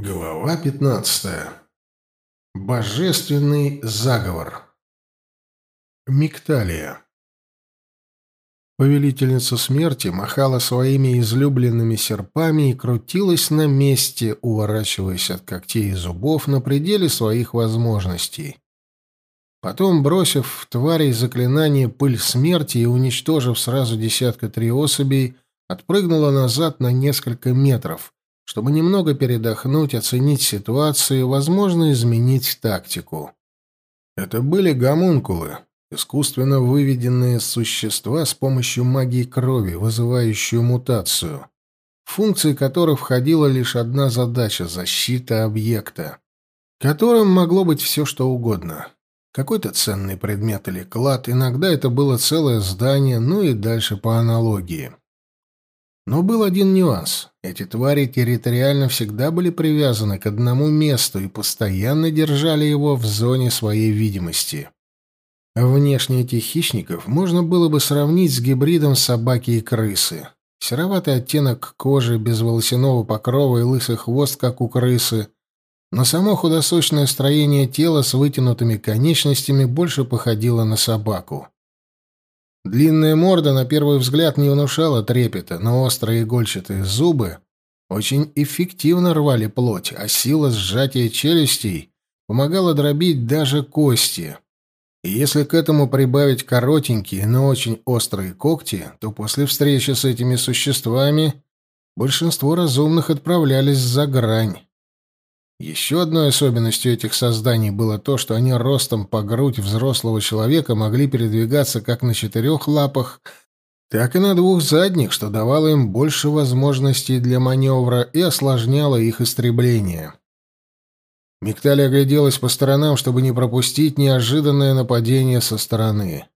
Глава 15. Божественный заговор. Микталия. Повелительница смерти махала своими излюбленными серпами и крутилась на месте, уворачиваясь от когтей и зубов на пределе своих возможностей. Потом, бросив в тварей заклинание пыль смерти и уничтожив сразу десятка три особей, отпрыгнула назад на несколько метров — чтобы немного передохнуть, оценить ситуацию и, возможно, изменить тактику. Это были гомункулы, искусственно выведенные существа с помощью магии крови, вызывающую мутацию, в функции которой входила лишь одна задача — защита объекта, которым могло быть все что угодно. Какой-то ценный предмет или клад, иногда это было целое здание, ну и дальше по аналогии. Но был один нюанс. Эти твари территориально всегда были привязаны к одному месту и постоянно держали его в зоне своей видимости. Внешне этих хищников можно было бы сравнить с гибридом собаки и крысы. Сероватый оттенок кожи, без волосяного покрова и лысый хвост, как у крысы. Но само худосочное строение тела с вытянутыми конечностями больше походило на собаку. Длинная морда на первый взгляд не внушала трепета, но острые игольчатые зубы очень эффективно рвали плоть, а сила сжатия челюстей помогала дробить даже кости. И если к этому прибавить коротенькие, но очень острые когти, то после встречи с этими существами большинство разумных отправлялись за грань. Еще одной особенностью этих созданий было то, что они ростом по грудь взрослого человека могли передвигаться как на четырех лапах, так и на двух задних, что давало им больше возможностей для маневра и осложняло их истребление. Мигтали огляделась по сторонам, чтобы не пропустить неожиданное нападение со стороны.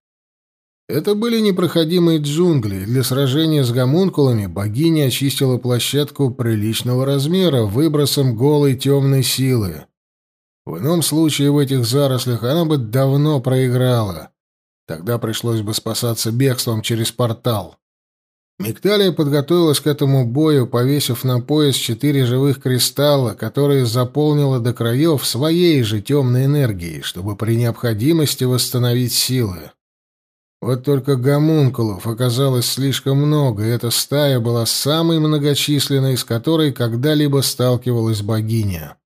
Это были непроходимые джунгли, для сражения с гомункулами богиня очистила площадку приличного размера выбросом голой темной силы. В ином случае в этих зарослях она бы давно проиграла. Тогда пришлось бы спасаться бегством через портал. Мигталия подготовилась к этому бою, повесив на пояс четыре живых кристалла, которые заполнила до краев своей же темной энергией, чтобы при необходимости восстановить силы. Вот только гомункулов оказалось слишком много, и эта стая была самой многочисленной, с которой когда-либо сталкивалась богиня.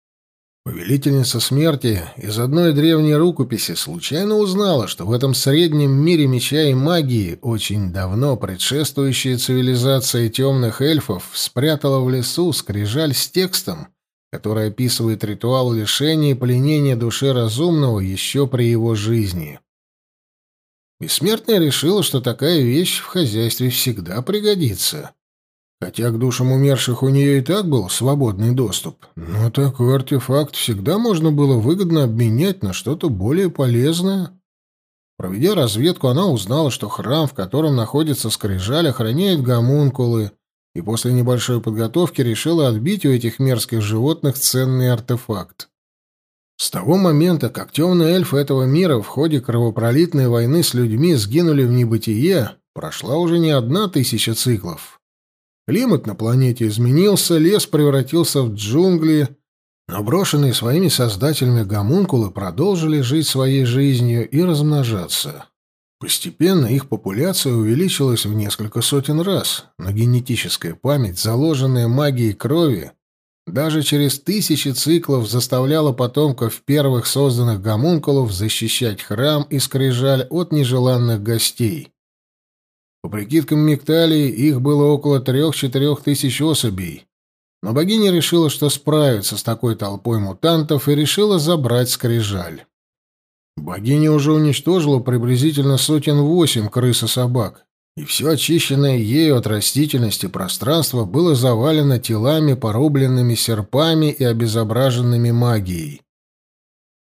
Повелительница смерти из одной древней рукописи случайно узнала, что в этом среднем мире меча и магии очень давно предшествующая цивилизация темных эльфов спрятала в лесу скрижаль с текстом, который описывает ритуал лишения и пленения души разумного еще при его жизни. Бессмертная решила, что такая вещь в хозяйстве всегда пригодится. Хотя к душам умерших у нее и так был свободный доступ, но такой артефакт всегда можно было выгодно обменять на что-то более полезное. Проведя разведку, она узнала, что храм, в котором находится скрижаль, охраняет гомункулы, и после небольшой подготовки решила отбить у этих мерзких животных ценный артефакт. С того момента, как темные эльфы этого мира в ходе кровопролитной войны с людьми сгинули в небытие, прошла уже не одна тысяча циклов. Климат на планете изменился, лес превратился в джунгли, но брошенные своими создателями гомункулы продолжили жить своей жизнью и размножаться. Постепенно их популяция увеличилась в несколько сотен раз, но генетическая память, заложенная магией крови, даже через тысячи циклов заставляла потомков первых созданных гомункулов защищать храм и скрижаль от нежеланных гостей. По прикидкам Мигталии, их было около трех-четырех тысяч особей, но богиня решила, что справится с такой толпой мутантов и решила забрать скрижаль. Богиня уже уничтожила приблизительно сотен восемь крыс и собак, и все очищенное ею от растительности пространство было завалено телами, порубленными серпами и обезображенными магией.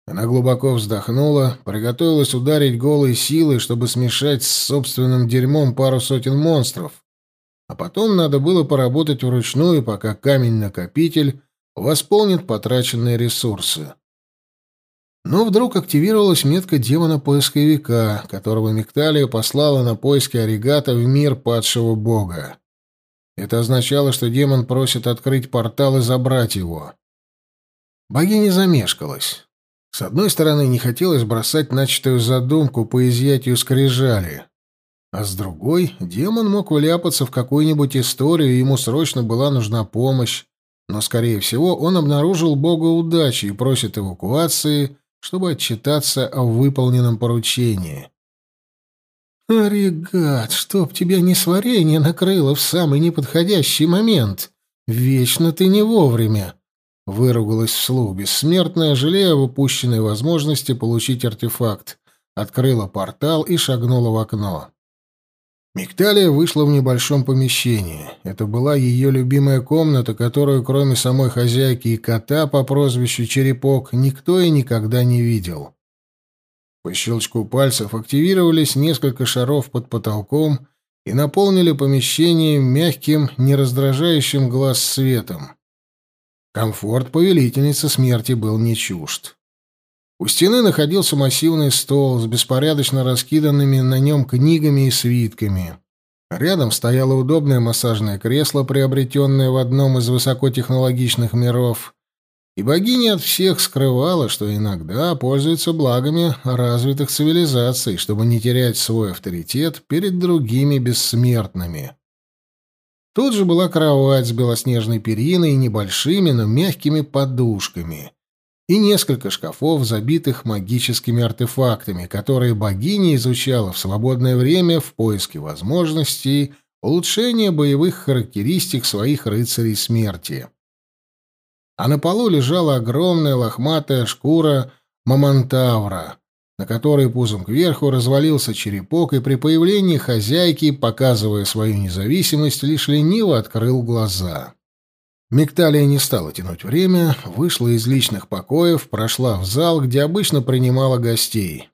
Она глубоко вздохнула, приготовилась ударить голой силой, чтобы смешать с собственным дерьмом пару сотен монстров. А потом надо было поработать вручную, пока камень-накопитель восполнит потраченные ресурсы. Но вдруг активировалась метка демона-поисковика, которого Микталия послала на поиски Оригата в мир падшего бога. Это означало, что демон просит открыть портал и забрать его. Богиня замешкалась. С одной стороны, не хотелось бросать начатую задумку по изъятию скрижали. А с другой, демон мог вляпаться в какую-нибудь историю, и ему срочно была нужна помощь. Но, скорее всего, он обнаружил бога удачи и просит эвакуации, чтобы отчитаться о выполненном поручении. «Аригат, чтоб тебя несварение накрыло в самый неподходящий момент! Вечно ты не вовремя!» Выругалась вслух бессмертная, жалея в упущенной возможности получить артефакт. Открыла портал и шагнула в окно. Мигдалия вышла в небольшом помещении. Это была ее любимая комната, которую, кроме самой хозяйки и кота по прозвищу Черепок, никто и никогда не видел. По щелчку пальцев активировались несколько шаров под потолком и наполнили помещение мягким, нераздражающим глаз светом. Комфорт повелительницы смерти был не чужд. У стены находился массивный стол с беспорядочно раскиданными на нем книгами и свитками. Рядом стояло удобное массажное кресло, приобретенное в одном из высокотехнологичных миров, и богиня от всех скрывала, что иногда пользуется благами развитых цивилизаций, чтобы не терять свой авторитет перед другими бессмертными. Тут же была кровать с белоснежной периной и небольшими, но мягкими подушками. И несколько шкафов, забитых магическими артефактами, которые богиня изучала в свободное время в поиске возможностей улучшения боевых характеристик своих рыцарей смерти. А на полу лежала огромная лохматая шкура мамонтавра, на которой пузом кверху развалился черепок, и при появлении хозяйки, показывая свою независимость, лишь лениво открыл глаза. Мигталия не стала тянуть время, вышла из личных покоев, прошла в зал, где обычно принимала гостей.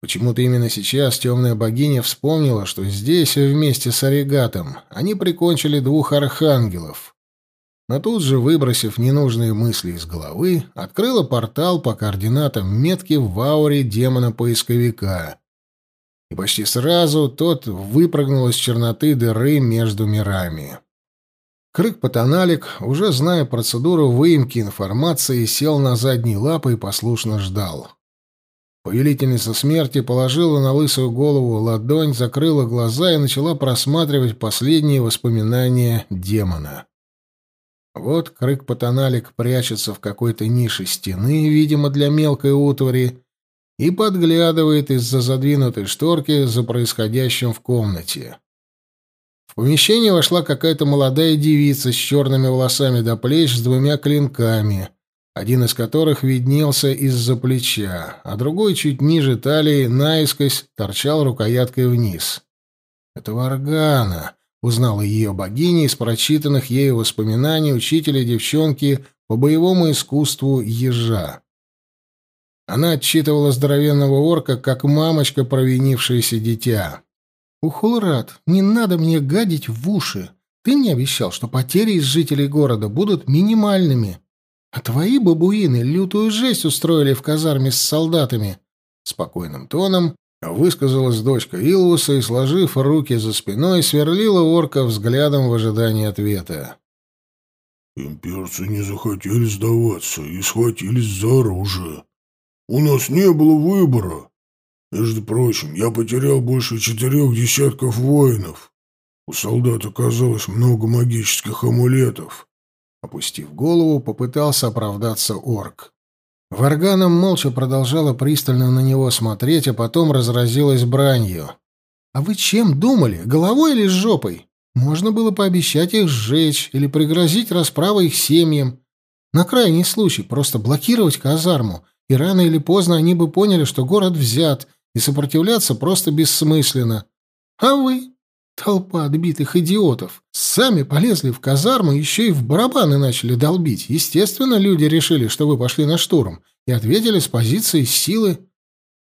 Почему-то именно сейчас темная богиня вспомнила, что здесь, вместе с Оригатом, они прикончили двух архангелов, но тут же, выбросив ненужные мысли из головы, открыла портал по координатам метки в ауре демона-поисковика. И почти сразу тот выпрыгнул из черноты дыры между мирами. Крык-патаналик, уже зная процедуру выемки информации, сел на задние лапы и послушно ждал. Повелительница смерти положила на лысую голову ладонь, закрыла глаза и начала просматривать последние воспоминания демона. Вот крык-патаналик прячется в какой-то нише стены, видимо, для мелкой утвари, и подглядывает из-за задвинутой шторки за происходящим в комнате. Помещение вошла какая-то молодая девица с черными волосами до плеч с двумя клинками, один из которых виднелся из-за плеча, а другой чуть ниже талии наискось торчал рукояткой вниз. Это Варгана, Узнала ее богиня из прочитанных ею воспоминаний учителя девчонки по боевому искусству ежа. Она отчитывала здоровенного орка, как мамочка, провинившееся дитя. «Ухулрат, не надо мне гадить в уши. Ты мне обещал, что потери из жителей города будут минимальными. А твои бабуины лютую жесть устроили в казарме с солдатами». Спокойным тоном Высказалась дочка Илвуса и, сложив руки за спиной, сверлила орка взглядом в ожидании ответа. «Имперцы не захотели сдаваться и схватились за оружие. У нас не было выбора. Между прочим, я потерял больше четырех десятков воинов. У солдат оказалось много магических амулетов». Опустив голову, попытался оправдаться орк. Варгана молча продолжала пристально на него смотреть, а потом разразилась бранью. «А вы чем думали? Головой или с жопой? Можно было пообещать их сжечь или пригрозить расправой их семьям. На крайний случай просто блокировать казарму, и рано или поздно они бы поняли, что город взят, и сопротивляться просто бессмысленно. А вы? Толпа отбитых идиотов. Сами полезли в казарму, еще и в барабаны начали долбить. Естественно, люди решили, что вы пошли на штурм, и ответили с позиции силы.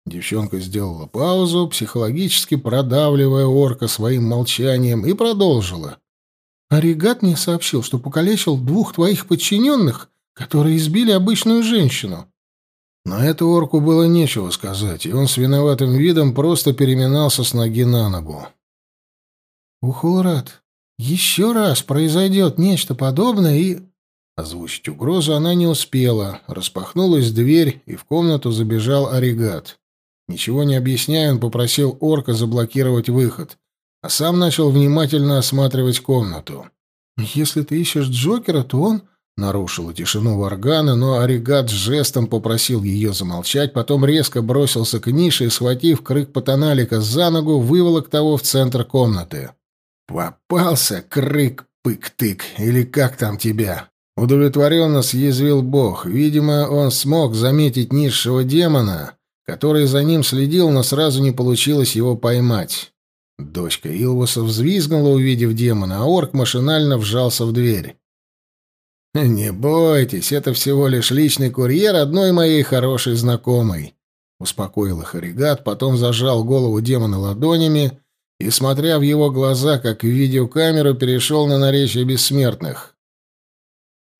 Девчонка сделала паузу, психологически продавливая орка своим молчанием, и продолжила. «Оригат мне сообщил, что покалечил двух твоих подчиненных, которые избили обычную женщину». На это орку было нечего сказать, и он с виноватым видом просто переминался с ноги на ногу. «Ухулрат, еще раз произойдет нечто подобное, и...» Озвучить угрозу она не успела. Распахнулась дверь, и в комнату забежал Оригат. Ничего не объясняя, он попросил орка заблокировать выход, а сам начал внимательно осматривать комнату. «Если ты ищешь Джокера, то он...» Нарушила тишину Варгана, но Оригат жестом попросил ее замолчать, потом резко бросился к нише и, схватив крык Патаналика за ногу, выволок того в центр комнаты. «Попался, крык-пык-тык, или как там тебя?» Удовлетворенно съязвил бог. Видимо, он смог заметить низшего демона, который за ним следил, но сразу не получилось его поймать. Дочка Илвуса взвизгнула, увидев демона, а орк машинально вжался в дверь. «Не бойтесь, это всего лишь личный курьер одной моей хорошей знакомой», — успокоил их Оригат, потом зажал голову демона ладонями и, смотря в его глаза, как в видеокамеру, перешел на наречие бессмертных.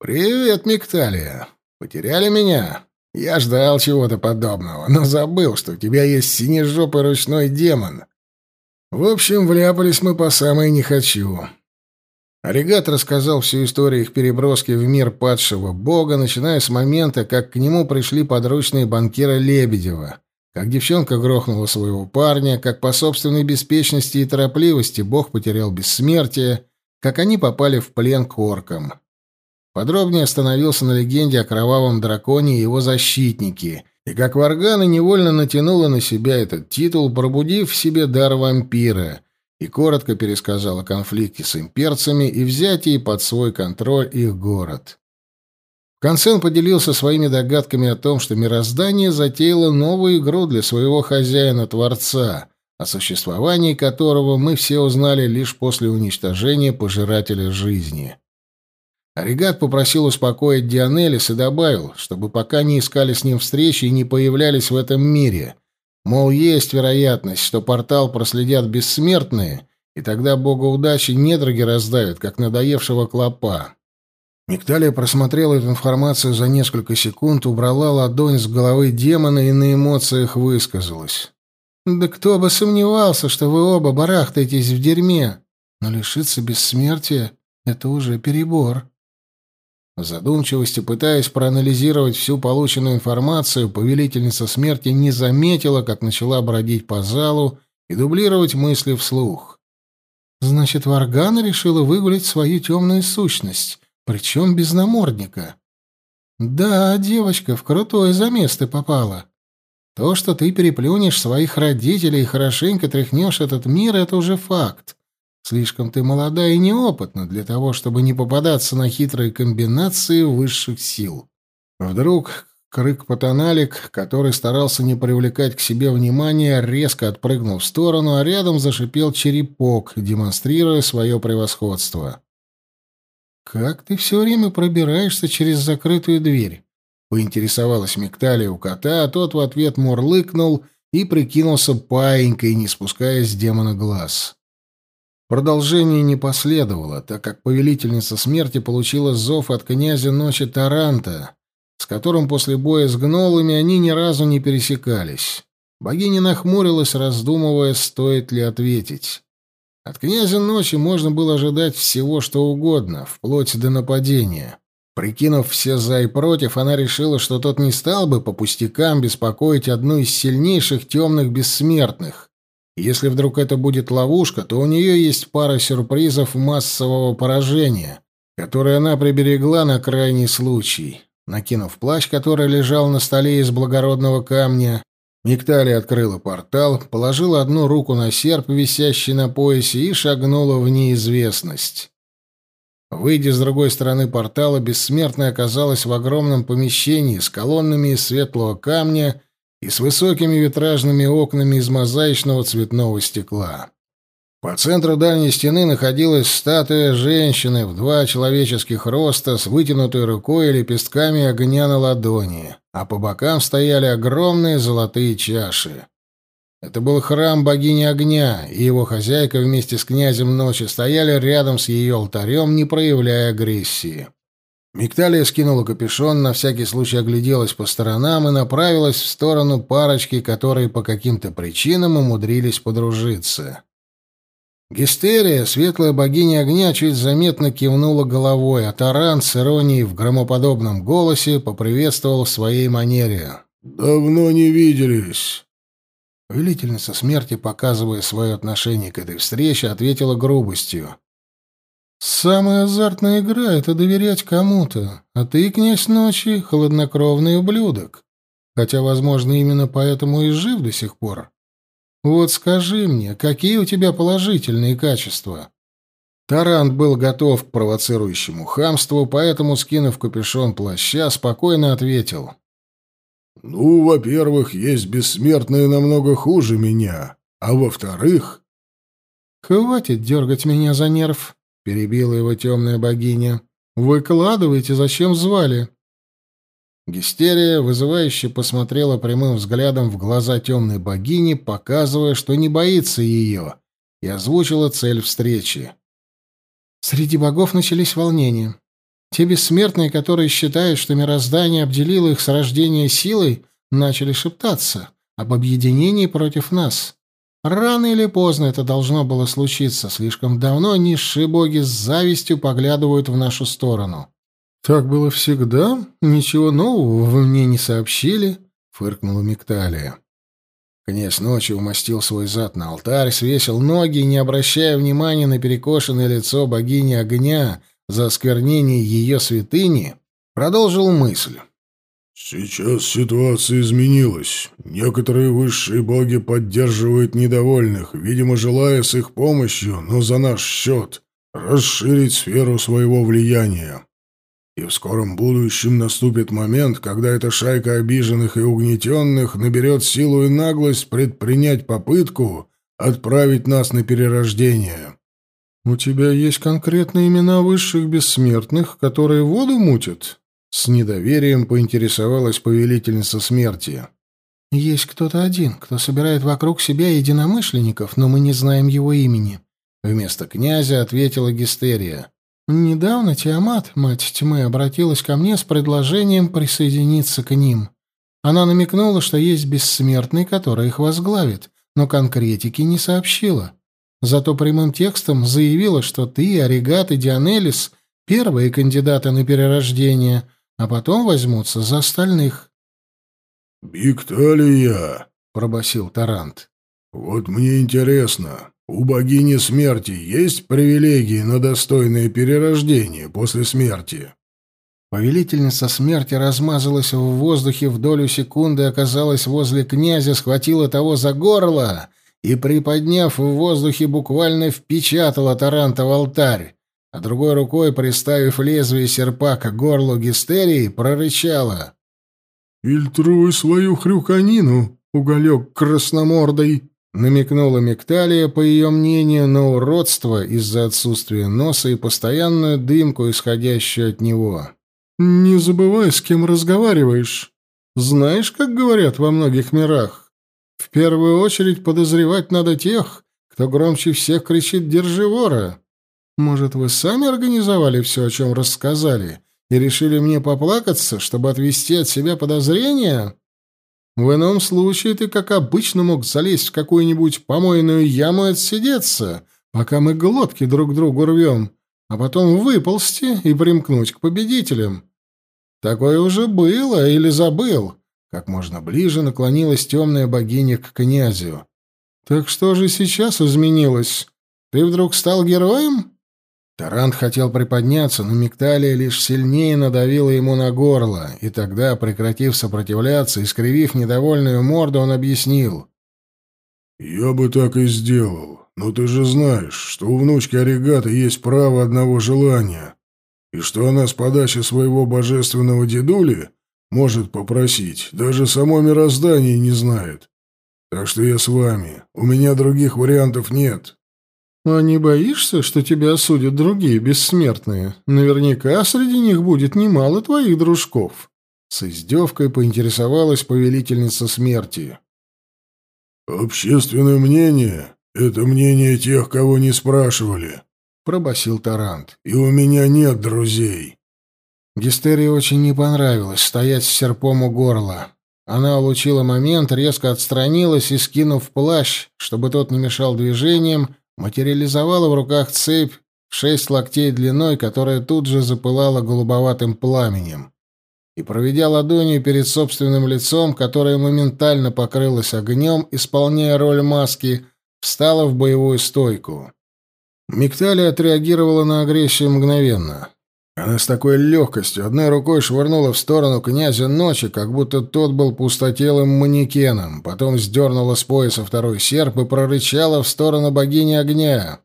«Привет, Микталия. Потеряли меня? Я ждал чего-то подобного, но забыл, что у тебя есть синежопый ручной демон. В общем, вляпались мы по самой не хочу. Оригат рассказал всю историю их переброски в мир падшего бога, начиная с момента, как к нему пришли подручные банкира Лебедева, как девчонка грохнула своего парня, как по собственной беспечности и торопливости бог потерял бессмертие, как они попали в плен к оркам. Подробнее остановился на легенде о кровавом драконе и его защитнике, и как Варгана невольно натянула на себя этот титул, пробудив в себе дар вампира — и коротко пересказал о конфликте с имперцами и взятии под свой контроль их город. В конце он поделился своими догадками о том, что мироздание затеяло новую игру для своего хозяина-творца, о существовании которого мы все узнали лишь после уничтожения пожирателя жизни. Оригат попросил успокоить Дионелис и добавил, чтобы пока не искали с ним встречи и не появлялись в этом мире — Мол, есть вероятность, что портал проследят бессмертные, и тогда бога удачи недроги раздавят, как надоевшего клопа. Мигдалия просмотрела эту информацию за несколько секунд, убрала ладонь с головы демона и на эмоциях высказалась. «Да кто бы сомневался, что вы оба барахтаетесь в дерьме, но лишиться бессмертия — это уже перебор». В задумчивости, пытаясь проанализировать всю полученную информацию, повелительница смерти не заметила, как начала бродить по залу и дублировать мысли вслух. «Значит, Варгана решила выгулить свою темную сущность, причем без намордника». «Да, девочка, в крутое замес ты попала. То, что ты переплюнешь своих родителей и хорошенько тряхнешь этот мир, это уже факт. Слишком ты молода и неопытна для того, чтобы не попадаться на хитрые комбинации высших сил. Вдруг крык-патаналик, который старался не привлекать к себе внимания, резко отпрыгнул в сторону, а рядом зашипел черепок, демонстрируя свое превосходство. «Как ты все время пробираешься через закрытую дверь?» — поинтересовалась Мигталия у кота, а тот в ответ мурлыкнул и прикинулся паинькой, не спуская с демона глаз. Продолжение не последовало, так как повелительница смерти получила зов от князя ночи Таранта, с которым после боя с гнолами они ни разу не пересекались. Богиня нахмурилась, раздумывая, стоит ли ответить. От князя ночи можно было ожидать всего, что угодно, вплоть до нападения. Прикинув все за и против, она решила, что тот не стал бы по пустякам беспокоить одну из сильнейших темных бессмертных, если вдруг это будет ловушка, то у нее есть пара сюрпризов массового поражения, которые она приберегла на крайний случай. Накинув плащ, который лежал на столе из благородного камня, Миктали открыла портал, положила одну руку на серп, висящий на поясе, и шагнула в неизвестность. Выйдя с другой стороны портала, бессмертная оказалась в огромном помещении с колоннами из светлого камня и с высокими витражными окнами из мозаичного цветного стекла. По центру дальней стены находилась статуя женщины в два человеческих роста с вытянутой рукой и лепестками огня на ладони, а по бокам стояли огромные золотые чаши. Это был храм богини огня, и его хозяйка вместе с князем ночи стояли рядом с ее алтарем, не проявляя агрессии. Мигталия скинула капюшон, на всякий случай огляделась по сторонам и направилась в сторону парочки, которые по каким-то причинам умудрились подружиться. Гистерия, светлая богиня огня, чуть заметно кивнула головой, а Таран с иронией в громоподобном голосе поприветствовал в своей манере. «Давно не виделись». Повелительница смерти, показывая свое отношение к этой встрече, ответила грубостью. «Самая азартная игра — это доверять кому-то, а ты, князь ночи, холоднокровный ублюдок. Хотя, возможно, именно поэтому и жив до сих пор. Вот скажи мне, какие у тебя положительные качества?» Тарант был готов к провоцирующему хамству, поэтому, скинув капюшон плаща, спокойно ответил. «Ну, во-первых, есть бессмертные намного хуже меня, а во-вторых...» «Хватит дергать меня за нерв», — перебила его темная богиня. «Выкладывайте, зачем звали?» Гистерия вызывающе посмотрела прямым взглядом в глаза темной богини, показывая, что не боится ее, и озвучила цель встречи. Среди богов начались волнения. Те бессмертные, которые считают, что мироздание обделило их с рождения силой, начали шептаться об объединении против нас. Рано или поздно это должно было случиться. Слишком давно низшие боги с завистью поглядывают в нашу сторону. «Так было всегда? Ничего нового вы мне не сообщили?» — фыркнула Мигталия. Князь ночи умастил свой зад на алтарь, свесил ноги, не обращая внимания на перекошенное лицо богини огня за осквернение ее святыни, продолжил мысль. «Сейчас ситуация изменилась. Некоторые высшие боги поддерживают недовольных, видимо, желая с их помощью, но за наш счет, расширить сферу своего влияния. И в скором будущем наступит момент, когда эта шайка обиженных и угнетенных наберет силу и наглость предпринять попытку отправить нас на перерождение. «У тебя есть конкретные имена высших бессмертных, которые воду мутят?» С недоверием поинтересовалась повелительница смерти. «Есть кто-то один, кто собирает вокруг себя единомышленников, но мы не знаем его имени», — вместо князя ответила Гистерия. Недавно Тиамат, мать тьмы, обратилась ко мне с предложением присоединиться к ним. Она намекнула, что есть бессмертный, который их возглавит, но конкретики не сообщила. Зато прямым текстом заявила, что ты, Оригат и Дионелис — первые кандидаты на перерождение, а потом возьмутся за остальных. «Бикталия!» — пробасил Тарант. «Вот мне интересно, у богини смерти есть привилегии на достойное перерождение после смерти. Повелительница смерти размазалась в воздухе в долю секунды, оказалась возле князя, схватила того за горло и, приподняв в воздухе, буквально впечатала Таранта в алтарь, а другой рукой, приставив лезвие серпа к горлу Гистерии, прорычала. «Фильтруй свою хрюканину, уголек красномордой!» намекнула Мекталия, по ее мнению, на уродство из-за отсутствия носа и постоянную дымку, исходящую от него. «Не забывай, с кем разговариваешь. Знаешь, как говорят во многих мирах? В первую очередь подозревать надо тех, кто громче всех кричит «Держи вора!» Может, вы сами организовали все, о чем рассказали, и решили мне поплакаться, чтобы отвести от себя подозрения?» В ином случае ты, как обычно, мог залезть в какую-нибудь помойную яму и отсидеться, пока мы глотки друг другу рвем, а потом выползти и примкнуть к победителям. Такое уже было или забыл? Как можно ближе наклонилась темная богиня к князю. Так что же сейчас изменилось? Ты вдруг стал героем? Тарант хотел приподняться, но Мигталия лишь сильнее надавила ему на горло, и тогда, прекратив сопротивляться и скривив недовольную морду, он объяснил. «Я бы так и сделал, но ты же знаешь, что у внучки Оригата есть право одного желания, и что она с подачи своего божественного дедули может попросить, даже само мироздание не знает. Так что я с вами, у меня других вариантов нет». «А не боишься, что тебя осудят другие бессмертные? Наверняка среди них будет немало твоих дружков». С издевкой поинтересовалась повелительница смерти. «Общественное мнение — это мнение тех, кого не спрашивали», — пробасил Тарант. «И у меня нет друзей». Гистерии очень не понравилось стоять с серпом у горла. Она улучила момент, резко отстранилась и, скинув плащ, чтобы тот не мешал движениям, материализовала в руках цепь в шесть локтей длиной, которая тут же запылала голубоватым пламенем, и, проведя ладонью перед собственным лицом, которое моментально покрылось огнем, исполняя роль маски, встала в боевую стойку. Мигталия отреагировала на агрессию мгновенно. Она с такой легкостью одной рукой швырнула в сторону князя ночи, как будто тот был пустотелым манекеном, потом сдернула с пояса второй серп и прорычала в сторону богини огня.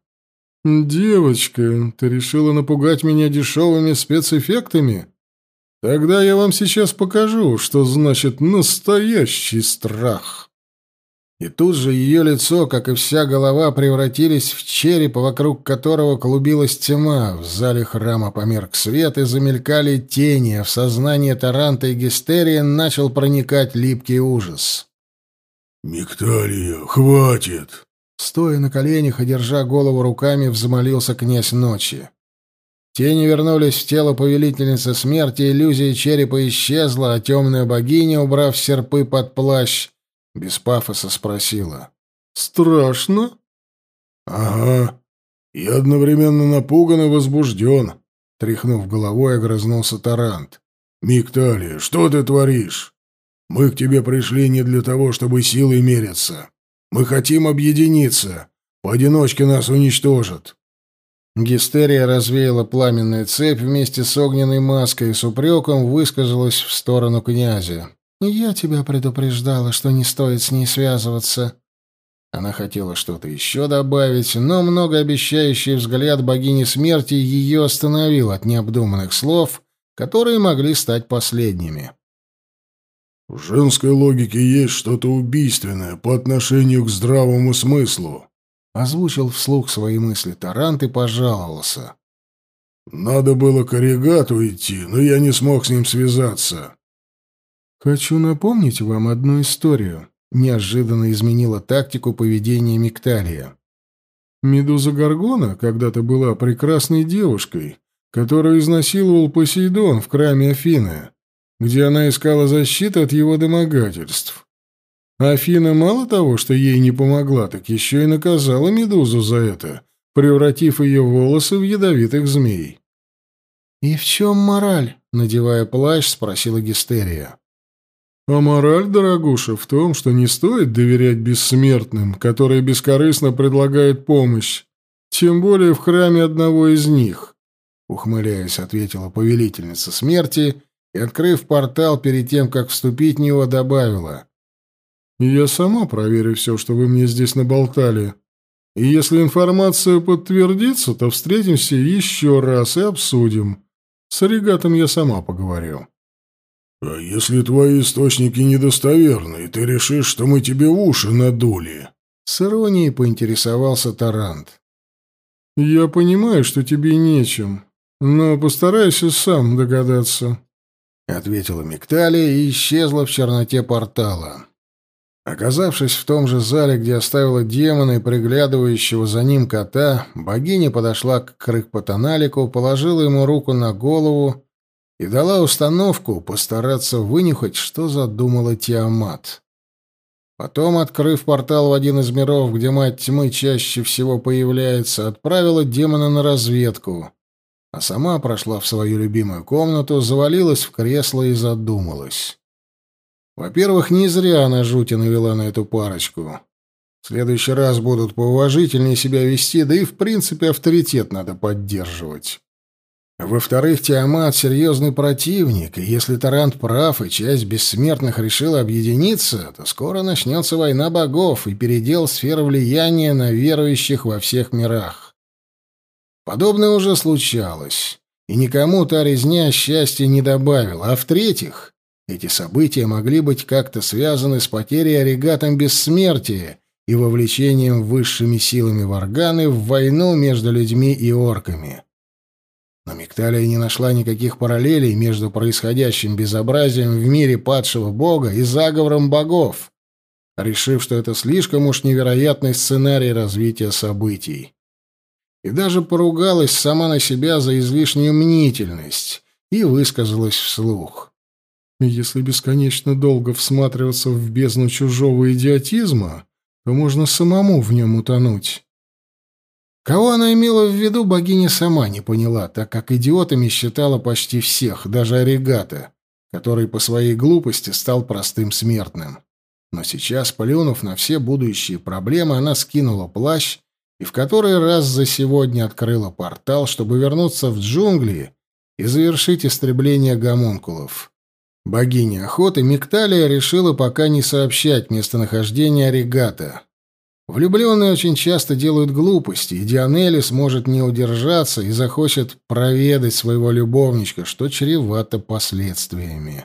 «Девочка, ты решила напугать меня дешевыми спецэффектами? Тогда я вам сейчас покажу, что значит настоящий страх». И тут же ее лицо, как и вся голова, превратились в череп, вокруг которого клубилась тьма. В зале храма померк свет, и замелькали тени, а в сознание Таранта и Гистерии начал проникать липкий ужас. «Мигталия, хватит!» Стоя на коленях и держа голову руками, взмолился князь ночи. Тени вернулись в тело повелительницы смерти, иллюзия черепа исчезла, а темная богиня, убрав серпы под плащ, без пафоса спросила. «Страшно?» «Ага. И одновременно напуган и возбужден», — тряхнув головой, огрызнулся Тарант. «Микталия, что ты творишь? Мы к тебе пришли не для того, чтобы силой мериться. Мы хотим объединиться. Поодиночке нас уничтожат». Гистерия развеяла пламенную цепь вместе с огненной маской и с упреком высказалась в сторону князя. «Я тебя предупреждала, что не стоит с ней связываться». Она хотела что-то еще добавить, но многообещающий взгляд богини смерти ее остановил от необдуманных слов, которые могли стать последними. «В женской логике есть что-то убийственное по отношению к здравому смыслу», — озвучил вслух свои мысли Тарант и пожаловался. «Надо было к Оригату идти, но я не смог с ним связаться. «Хочу напомнить вам одну историю», — неожиданно изменила тактику поведения Микталия. «Медуза Гаргона когда-то была прекрасной девушкой, которую изнасиловал Посейдон в храме Афины, где она искала защиты от его домогательств. Афина мало того, что ей не помогла, так еще и наказала Медузу за это, превратив ее волосы в ядовитых змей». «И в чем мораль?» — надевая плащ, спросила Гистерия. А мораль, дорогуша, в том, что не стоит доверять бессмертным, которые бескорыстно предлагают помощь, тем более в храме одного из них, ухмыляясь, ответила повелительница смерти и, открыв портал перед тем, как вступить в него, добавила: "Я сама проверю все, что вы мне здесь наболтали. И если информация подтвердится, то встретимся еще раз и обсудим. С регатом я сама поговорю". «А если твои источники недостоверны, и ты решишь, что мы тебе уши надули?» С иронией поинтересовался Тарант. «Я понимаю, что тебе нечем, но постарайся сам догадаться», — ответила Мигталия и исчезла в черноте портала. Оказавшись в том же зале, где оставила демона и приглядывающего за ним кота, богиня подошла к Крыкпатаналику, положила ему руку на голову и дала установку постараться вынюхать, что задумала Тиамат. Потом, открыв портал в один из миров, где мать тьмы чаще всего появляется, отправила демона на разведку, а сама прошла в свою любимую комнату, завалилась в кресло и задумалась. Во-первых, не зря она жути навела на эту парочку. В следующий раз будут поуважительнее себя вести, да и, в принципе, авторитет надо поддерживать. Во-вторых, Тиамат — серьезный противник, и если Тарант прав, и часть бессмертных решила объединиться, то скоро начнется война богов и передел сферы влияния на верующих во всех мирах. Подобное уже случалось, и никому та резня счастья не добавила. А в-третьих, эти события могли быть как-то связаны с потерей оригатом бессмертия и вовлечением высшими силами Варганы в войну между людьми и орками. Но Мигталия не нашла никаких параллелей между происходящим безобразием в мире падшего бога и заговором богов, решив, что это слишком уж невероятный сценарий развития событий. И даже поругалась сама на себя за излишнюю мнительность и высказалась вслух. Если бесконечно долго всматриваться в бездну чужого идиотизма, то можно самому в нем утонуть. Кого она имела в виду, богиня сама не поняла, так как идиотами считала почти всех, даже Оригата, который по своей глупости стал простым смертным. Но сейчас, плюнув на все будущие проблемы, она скинула плащ и в который раз за сегодня открыла портал, чтобы вернуться в джунгли и завершить истребление гомункулов. Богиня охоты Микталия решила пока не сообщать местонахождение Оригата. Влюбленные очень часто делают глупости, и Дионелли сможет не удержаться и захочет проведать своего любовничка, что чревато последствиями.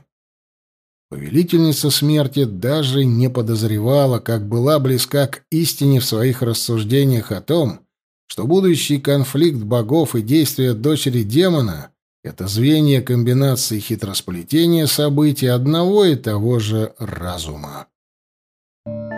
Повелительница смерти даже не подозревала, как была близка к истине в своих рассуждениях о том, что будущий конфликт богов и действия дочери демона — это звенья комбинации хитросплетения событий одного и того же разума. Thank you.